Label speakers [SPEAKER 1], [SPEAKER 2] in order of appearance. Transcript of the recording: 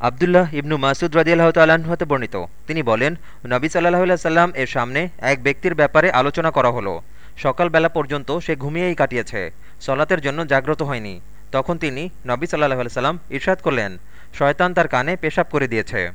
[SPEAKER 1] আবদুল্লাহ ইবনু মাসুদ রাজিয়াল্লাহ তাল্লাহ্ন হতে বর্ণিত। তিনি বলেন, নবী সাল্লাহ সাল্লাম এর সামনে এক ব্যক্তির ব্যাপারে আলোচনা করা হলো। সকালবেলা পর্যন্ত সে ঘুমিয়েই কাটিয়েছে। সলাতের জন্য জাগ্রত হয়নি। তখন তিনি নবী সাল্লাহ সাল্লাম ইরশাদ করলেন। শয়তান তার কানে পেশাব করে দিয়েছে।